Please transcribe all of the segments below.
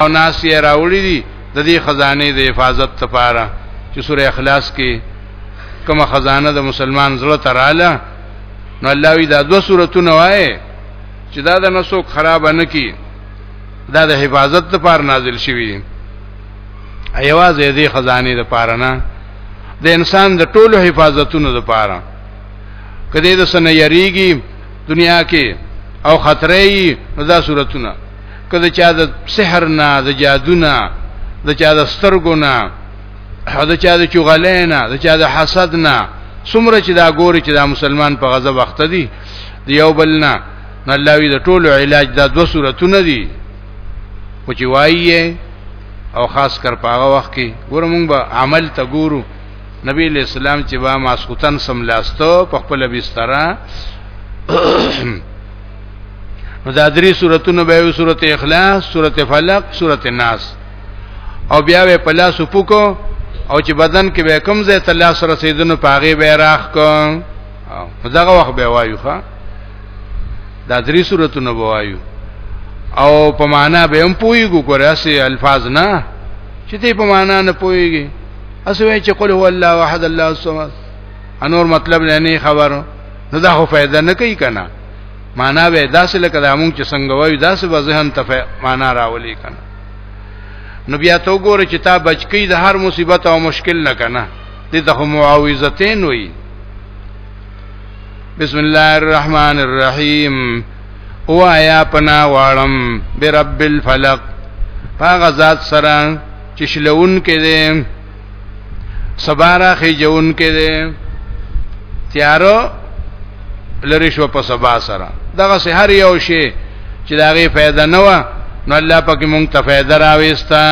او ناس یې راوړي دي د دې خزانه د حفاظت لپاره چې سوره اخلاص کې کومه خزانه د مسلمان زړه تراله نو الله وی دا دو سورتونه وای چې دا د نسو خراب نه کی دا د حفاظت لپاره نازل شوی دی ایواز دې خزانه لپاره نه د انسان د ټولو حفاظتونو لپاره کله د سن یریږي دنیا کې او خطرې نو دا سورتونه کله چا د سحر نه د جادو نه د چا د سترګو نه د چا د چغلې نه د چا د حسد نه څومره چې دا ګوري چې دا مسلمان په غضب وخت دی د یو بل نه نه الله وی د ټولو علاج دا دو صورتونه دي او چې وایي او خاص کر پاغه وخت کې ګورم موږ به عمل ته ګورو نبی علیہ السلام چې با ماسختن سملاستو په خپل بستر نو دا درې سوراتونه به یو سورت اخلاص سورت فلق سورت ناس او بیا به په لاس پوکو او چې بدن کې به کم ځای ته لاس رسیدنو پاغي به راخ کو او داغه وخت به وایو ښا دا درې سوراتونه به وایو او په معنا به هم پویګو ګوراسي الفاظ نه چې دې په معنا نه پويږي اسوي چې قل هو الله احد الله الصمد انور مطلب نه خبرو نو دا خو فائدہ نه کوي کنه معنا به داسې لکه د موږ چې څنګه وایو داسې به ذهن ته معنا راولي کنه نو بیا ته وګوره چې تا بچکی د هر مصیبت او مشکل نه کنه دې ته معاوضتین وایي بسم الله الرحمن الرحیم او آیا پنا واړم برب الفلق پاغه ذات سره چې شلون کې دې سبارا خجون کې ده تیارو لری شو په سبا سره دغه سه هر یو شی چې داغه فائدہ نه و نو الله پاک مونږ ته فائدہ راويستا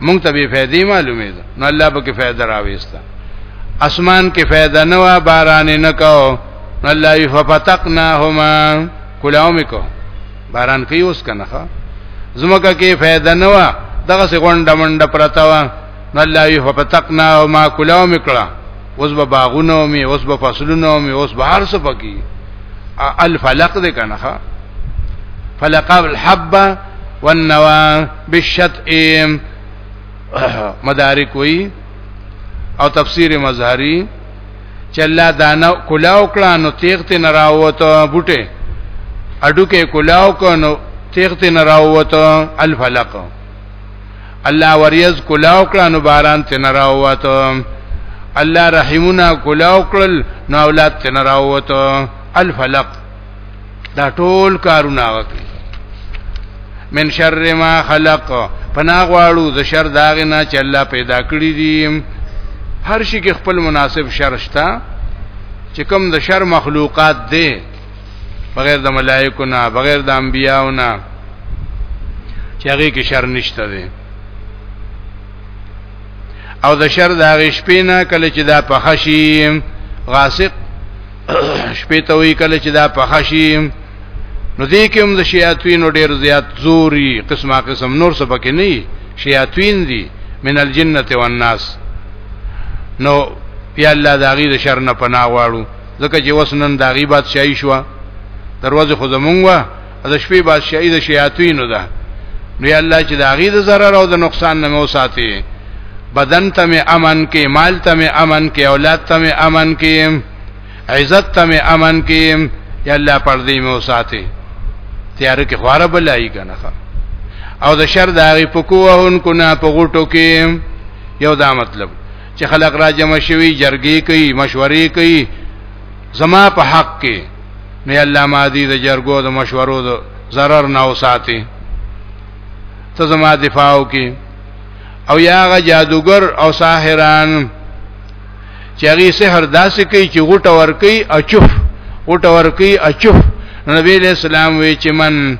مونږ ته به فائدې معلومه ده نو الله پاک فائدہ راويستا اسمان کې فائدہ نه و باران نه کو نو الله یفتقناهما کلاوم کو باران کوي اوس کنه ښا زمکه کې فائدہ نه وا دغه سي غونډه منډه پرتا وا الله وی ففتقنا او ما کلاو میکړه اوس به باغونه می اوس به فصلونه می اوس به هر څه پکی الفلق دې کنه ښا فلق الحبه والنوا بالشتء مدارک وی او تفسیر مظهری چې الله دانه کلاو کړه نو تیغت نه راوته بوټه اډو کې کلاو کنو تیغت نه راوته الفلق الله وریز کلاو کړه نو باران ته نه راوته الله رحمنا کلاو کړل نو اولاد ته نه راوته الفلق دا ټول کارونه وکړي من شر ما خلق پنا غواړو د شر داغ نه چې الله پیدا کړی دي هر شي کې خپل مناسب شر شته چې کوم د شر مخلوقات دي بغیر د ملائکو نه بغیر د انبیانو نه چې هغه کې شر نشته دي او د شر د هغه شپې نه کله چې دا پخشي غاسق شپې ته وی کله چې دا پخشي نو دې کې هم د شیاطین ډېر زیات زوري قسمه قسم نور څه پکې نه شیاطین دي من الجنه والناس نو یا الله دا غي د شر نه پناه واړو ځکه چې وسنن دا غي بادشاہي شو دروازه خو زمونږه د شپې بادشاہي د شیاطینو ده نو یا الله چې دا غي د zarar او د نقصان نه مو ساتي بدن ته مې امن کې مال ته مې امن کې اولاد ته مې امن کې عزت ته مې امن کې یا الله پر دې مو ساتي تیار کې خواره بلای کنه او د شر داغي پکوهن کو نه په غټو کې یو دا مطلب چې خلق را جمع شوي جرګي کوي مشورې کوي زما په حق کې نو الله ما دې د جرګو د مشورو د zarar نه وساتي ته زما دفاع وکي او یاغه جادوګر او ساحران چې هغه سحر داسې کوي چې غټه ور کوي او چف غټه ور کوي او چف نبی له سلام وی چې من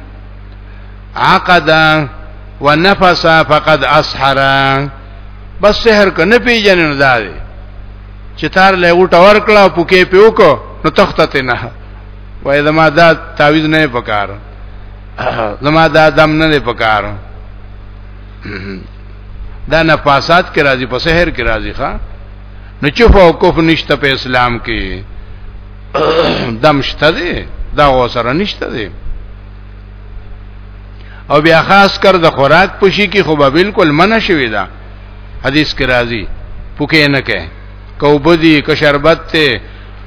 عقد ونفس فقد اسحر بس سحر کنه پیجن نه دی چې تار له وټه ورکړه پوکې پیوک نو تخته ته نه وای زما دا تعویز نه پکار زما دا دم نه پکار دا نه پاسات کې راځي په سحر کې راځي ښا نو چوف او کوف نشته په اسلام کې دم شته دی دا وسره نشته دی او بیا خاص کر د خوراک پوشي کې خو به بالکل منع شوی دا حدیث کې راځي پوکې نه کې کو بدی ک شربت ته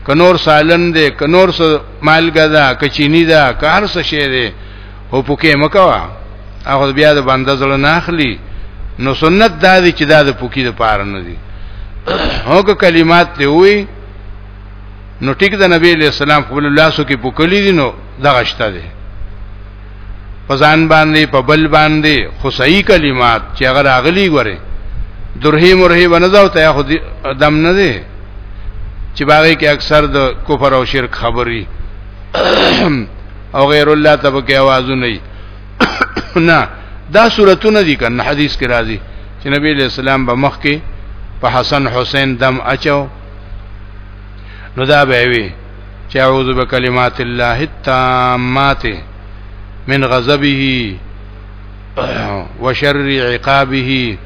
ک نور سالن دې ک نور س مالګه ده ک چینی ده ک هر څه شی دې او پوکې مکوا هغه بیا د بنده زړه نه اخلي نو سنت دا دي چې دا د پوکې د پار نه دي هغه کلمات ته وي نو ټیک د نبی له سلام خپل الله سو کې پوکلې دي نو دغه شته دي پزان باندې په بل باندې خو صحیح کلمات چې هغه راغلي غره درهی مرهی ونځاو ته خو دم نه دی چې باغې کې اکثر د کفر او شرک خبري او غیر الله تبکه आवाजونه نه دا صورتونه دي کنه حدیث کې راځي چې نبی له اسلام به مخ کې په حسن حسین دم اچو نو دا به وي چې اعوذ بکلمات الله التامات من غضبه وشر عقابه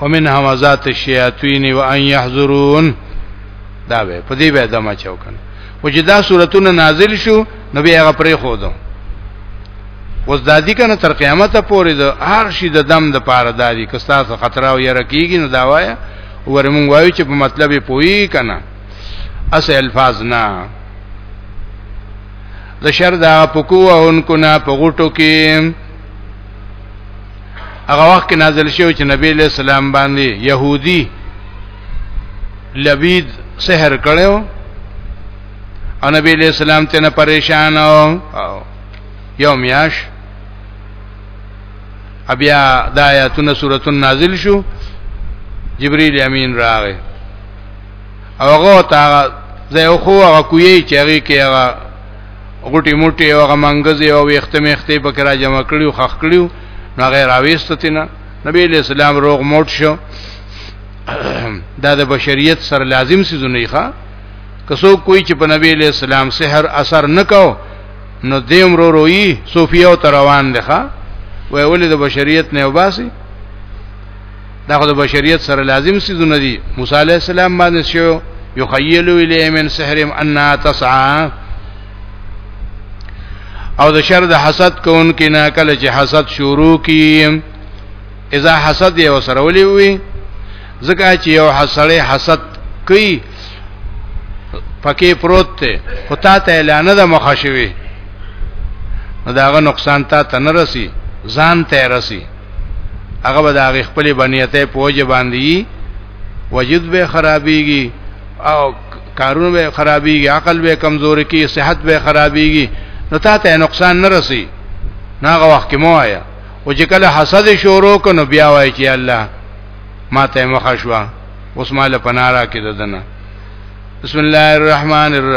ومن همزات الشیاطین وان يحذرون دا به په دې به دمه چوکن او چې دا سورتونه نازل شو نو بیا هغه پرې خو دو اوس د دې کنه تر قیامت پورې د هر شي د دم د پاره د دې کستا خطر او یره کیږي نو دا وایا ورمون وایو چې په مطلب پوي کنه اس الفاظ نه د شر دا پکو اونکو نه پغټو کې هغه وخت کې نازل شو چې نبی له سلام باندې يهودي لبید سحر کړو او نبی له سلام ته نه پریشان او یو میاش بیا د آیاتونو سورتون نازل شو جبرئیل امین راغی هغه تا زه خو هغه کوی چې هغه کې هغه غټي موټي او هغه منګزي او وخت میخته په کرا جمع کړیو خخ کړیو نو غیر اويستتنه نبی علیہ السلام روغ موټ شو دا د بشریت سره لازم سي زونه ښه کسو کوئی چې په نبی علیہ السلام سحر اثر نکاو نو دیم رو روئی صوفیو تروان دخه وای ولې د بشریت نه وباسي دا خو د بشریت سره لازم سيزونه دي موسی عليه السلام باندې شو يخيل اليه من سحرهم انها تسعى او د شر د حسد کون کې نه کله چې حسد شروع کی اذا حسد یو سره ولي وي ځکه چې یو حسړې حسد کوي پکې پروت ته خطا ته اعلان ده مخه شوی نو داغه نقصان تا تنرسي ځان ته رسی هغه به د هغه خپل بنیته پوجا باندې وجود به خرابيږي او کارونه به خرابيږي عقل به کمزوري کی صحت به خرابيږي نو تا ته نقصان نه رسی ناغه وخت کې مو آیا او چې کله حسد شروع کنو بیا وای چې الله ما ته مخه شو اوس مال پنارا کې ددنه بسم الله الرحمن الرحیم